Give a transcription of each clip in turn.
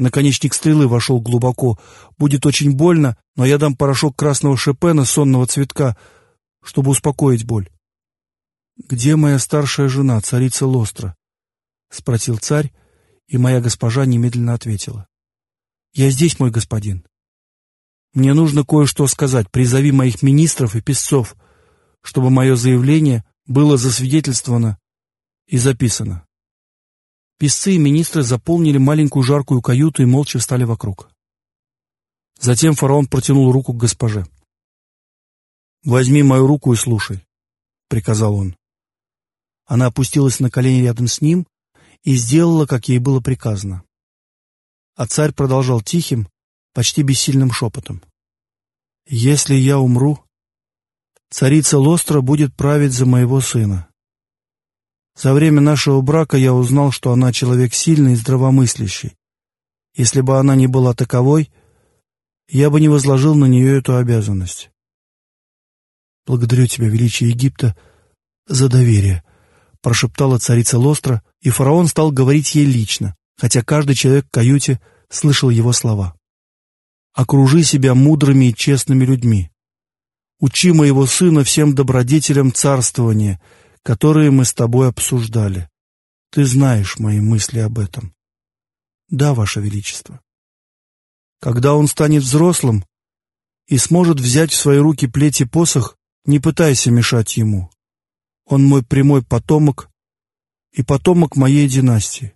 Наконечник стрелы вошел глубоко. Будет очень больно, но я дам порошок красного шипена, сонного цветка, чтобы успокоить боль. «Где моя старшая жена, царица Лостра?» — спросил царь, и моя госпожа немедленно ответила. «Я здесь, мой господин. Мне нужно кое-что сказать. Призови моих министров и писцов, чтобы мое заявление было засвидетельствовано и записано». Писцы и министры заполнили маленькую жаркую каюту и молча встали вокруг. Затем фараон протянул руку к госпоже. «Возьми мою руку и слушай», — приказал он. Она опустилась на колени рядом с ним и сделала, как ей было приказано. А царь продолжал тихим, почти бессильным шепотом. «Если я умру, царица Лостра будет править за моего сына. За время нашего брака я узнал, что она человек сильный и здравомыслящий. Если бы она не была таковой, я бы не возложил на нее эту обязанность. Благодарю тебя, величие Египта, за доверие, прошептала царица Лостра, и фараон стал говорить ей лично, хотя каждый человек в каюте слышал его слова. «Окружи себя мудрыми и честными людьми. Учи моего сына всем добродетелям царствования, которые мы с тобой обсуждали. Ты знаешь мои мысли об этом. Да, Ваше Величество. Когда он станет взрослым и сможет взять в свои руки плеть и посох, не пытайся мешать ему. Он мой прямой потомок и потомок моей династии.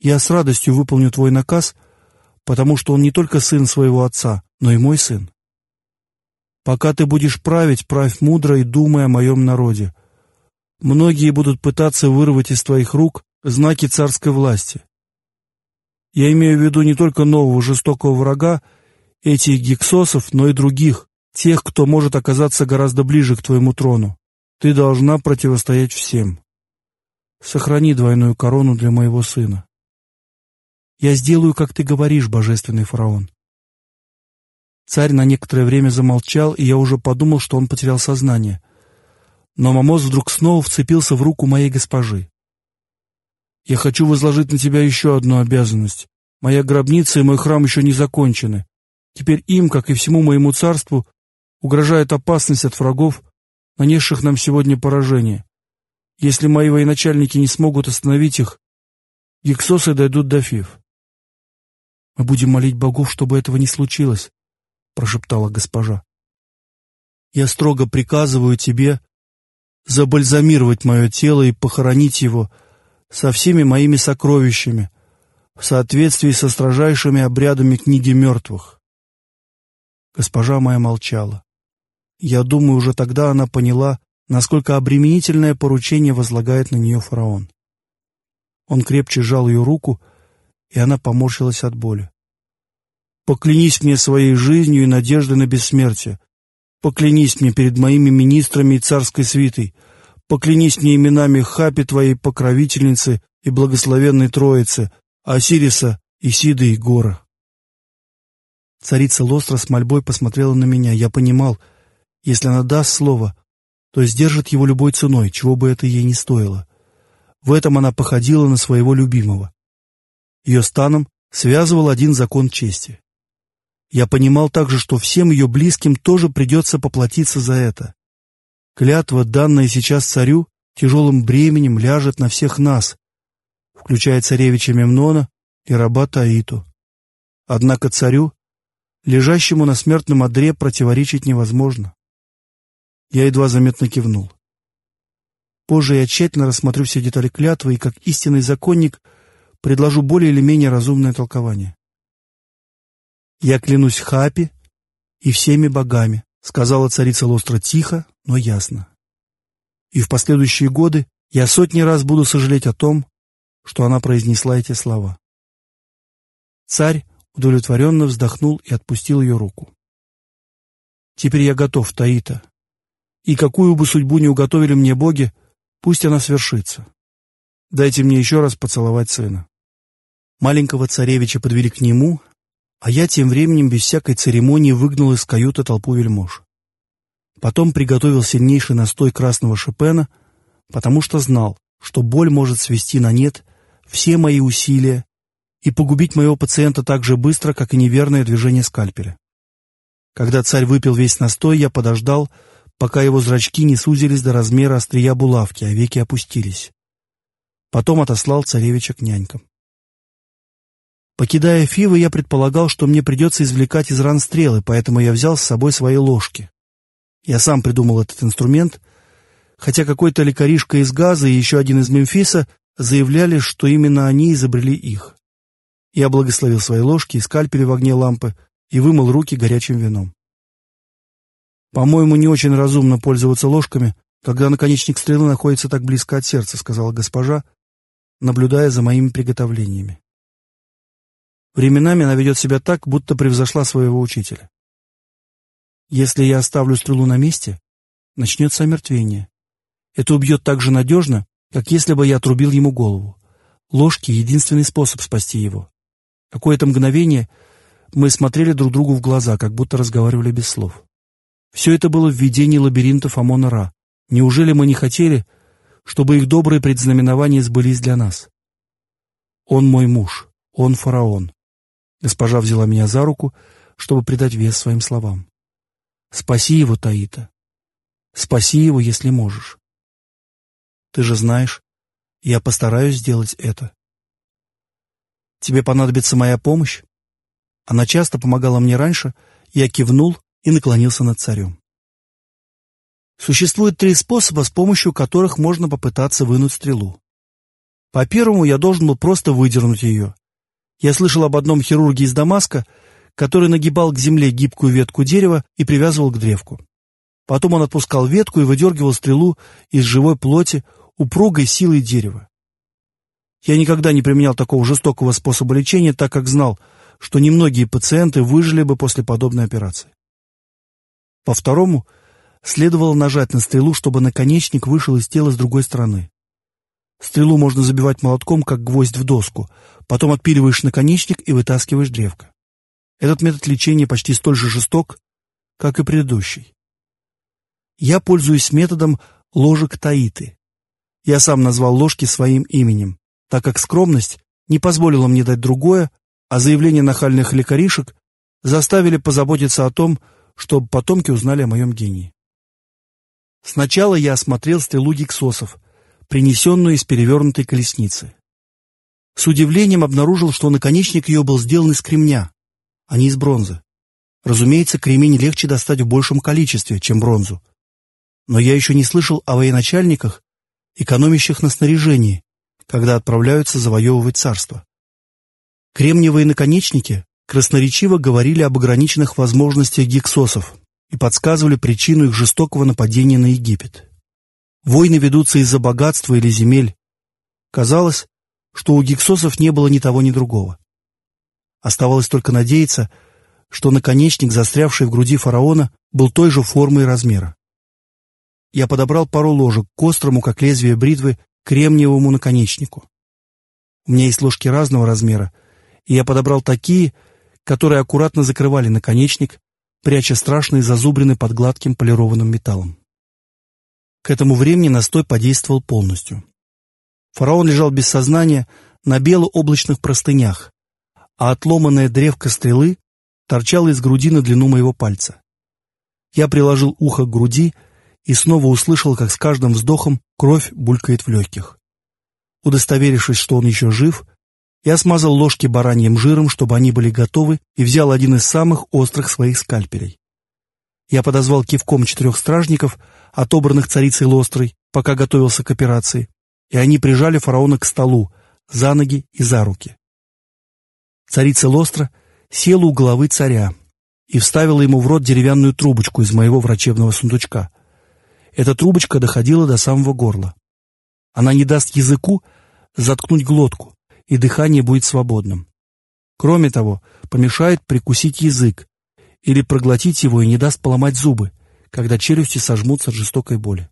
Я с радостью выполню твой наказ, потому что он не только сын своего отца, но и мой сын. Пока ты будешь править, правь мудро и думай о моем народе, Многие будут пытаться вырвать из твоих рук знаки царской власти. Я имею в виду не только нового жестокого врага, этих гексосов, но и других, тех, кто может оказаться гораздо ближе к твоему трону. Ты должна противостоять всем. Сохрани двойную корону для моего сына. Я сделаю, как ты говоришь, божественный фараон. Царь на некоторое время замолчал, и я уже подумал, что он потерял сознание — но Мамоз вдруг снова вцепился в руку моей госпожи. «Я хочу возложить на тебя еще одну обязанность. Моя гробница и мой храм еще не закончены. Теперь им, как и всему моему царству, угрожает опасность от врагов, нанесших нам сегодня поражение. Если мои военачальники не смогут остановить их, гексосы дойдут до Фив. «Мы будем молить богов, чтобы этого не случилось», — прошептала госпожа. «Я строго приказываю тебе забальзамировать мое тело и похоронить его со всеми моими сокровищами в соответствии со строжайшими обрядами книги мертвых. Госпожа моя молчала. Я думаю, уже тогда она поняла, насколько обременительное поручение возлагает на нее фараон. Он крепче сжал ее руку, и она поморщилась от боли. «Поклянись мне своей жизнью и надеждой на бессмертие. Поклянись мне перед моими министрами и царской свитой. Поклянись мне именами Хапи твоей покровительницы и благословенной Троицы, Осириса, Исиды и Гора. Царица Лостра с мольбой посмотрела на меня. Я понимал, если она даст слово, то сдержит его любой ценой, чего бы это ей не стоило. В этом она походила на своего любимого. Ее станом связывал один закон чести. Я понимал также, что всем ее близким тоже придется поплатиться за это. Клятва, данная сейчас царю, тяжелым бременем ляжет на всех нас, включая царевича Мемнона и раба Таиту. Однако царю, лежащему на смертном одре, противоречить невозможно. Я едва заметно кивнул. Позже я тщательно рассмотрю все детали клятвы и, как истинный законник, предложу более или менее разумное толкование. «Я клянусь Хапи и всеми богами», — сказала царица Лостра тихо, но ясно. «И в последующие годы я сотни раз буду сожалеть о том, что она произнесла эти слова». Царь удовлетворенно вздохнул и отпустил ее руку. «Теперь я готов, Таита, и какую бы судьбу ни уготовили мне боги, пусть она свершится. Дайте мне еще раз поцеловать сына». Маленького царевича подвели к нему, а я тем временем без всякой церемонии выгнал из каюты толпу вельмож. Потом приготовил сильнейший настой красного шипена, потому что знал, что боль может свести на нет все мои усилия и погубить моего пациента так же быстро, как и неверное движение скальпеля. Когда царь выпил весь настой, я подождал, пока его зрачки не сузились до размера острия булавки, а веки опустились. Потом отослал царевича к нянькам. Покидая Фивы, я предполагал, что мне придется извлекать из ран стрелы, поэтому я взял с собой свои ложки. Я сам придумал этот инструмент, хотя какой-то лекаришка из Газа и еще один из Мемфиса заявляли, что именно они изобрели их. Я благословил свои ложки и скальпели в огне лампы и вымыл руки горячим вином. «По-моему, не очень разумно пользоваться ложками, когда наконечник стрелы находится так близко от сердца», — сказала госпожа, наблюдая за моими приготовлениями. Временами она ведет себя так, будто превзошла своего учителя. Если я оставлю стрелу на месте, начнется омертвение. Это убьет так же надежно, как если бы я отрубил ему голову. Ложки — единственный способ спасти его. Какое-то мгновение мы смотрели друг другу в глаза, как будто разговаривали без слов. Все это было в видении лабиринтов Амона-Ра. Неужели мы не хотели, чтобы их добрые предзнаменования сбылись для нас? Он мой муж, он фараон. Госпожа взяла меня за руку, чтобы придать вес своим словам. Спаси его, Таита. Спаси его, если можешь. Ты же знаешь, я постараюсь сделать это. Тебе понадобится моя помощь? Она часто помогала мне раньше, я кивнул и наклонился над царем. Существует три способа, с помощью которых можно попытаться вынуть стрелу. По первому я должен был просто выдернуть ее. Я слышал об одном хирурге из Дамаска, который нагибал к земле гибкую ветку дерева и привязывал к древку. Потом он отпускал ветку и выдергивал стрелу из живой плоти упругой силой дерева. Я никогда не применял такого жестокого способа лечения, так как знал, что немногие пациенты выжили бы после подобной операции. По второму, следовало нажать на стрелу, чтобы наконечник вышел из тела с другой стороны. Стрелу можно забивать молотком, как гвоздь в доску, потом отпиливаешь наконечник и вытаскиваешь древко. Этот метод лечения почти столь же жесток, как и предыдущий. Я пользуюсь методом ложек таиты. Я сам назвал ложки своим именем, так как скромность не позволила мне дать другое, а заявления нахальных лекаришек заставили позаботиться о том, чтобы потомки узнали о моем гении. Сначала я осмотрел стрелу гексосов, принесенную из перевернутой колесницы. С удивлением обнаружил, что наконечник ее был сделан из кремня, а не из бронзы. Разумеется, кремень легче достать в большем количестве, чем бронзу. Но я еще не слышал о военачальниках, экономящих на снаряжении, когда отправляются завоевывать царство. Кремниевые наконечники красноречиво говорили об ограниченных возможностях гексосов и подсказывали причину их жестокого нападения на Египет. Войны ведутся из-за богатства или земель. Казалось, что у гексосов не было ни того, ни другого. Оставалось только надеяться, что наконечник, застрявший в груди фараона, был той же формы и размера. Я подобрал пару ложек к острому, как лезвие бритвы, кремниевому наконечнику. У меня есть ложки разного размера, и я подобрал такие, которые аккуратно закрывали наконечник, пряча страшные зазубрины под гладким полированным металлом. К этому времени настой подействовал полностью. Фараон лежал без сознания на бело-облачных простынях, а отломанная древко стрелы торчала из груди на длину моего пальца. Я приложил ухо к груди и снова услышал, как с каждым вздохом кровь булькает в легких. Удостоверившись, что он еще жив, я смазал ложки бараньим жиром, чтобы они были готовы, и взял один из самых острых своих скальпелей. Я подозвал кивком четырех стражников, отобранных царицей Лострой, пока готовился к операции, и они прижали фараона к столу, за ноги и за руки. Царица Лостра села у головы царя и вставила ему в рот деревянную трубочку из моего врачебного сундучка. Эта трубочка доходила до самого горла. Она не даст языку заткнуть глотку, и дыхание будет свободным. Кроме того, помешает прикусить язык или проглотить его и не даст поломать зубы, когда челюсти сожмутся от жестокой боли.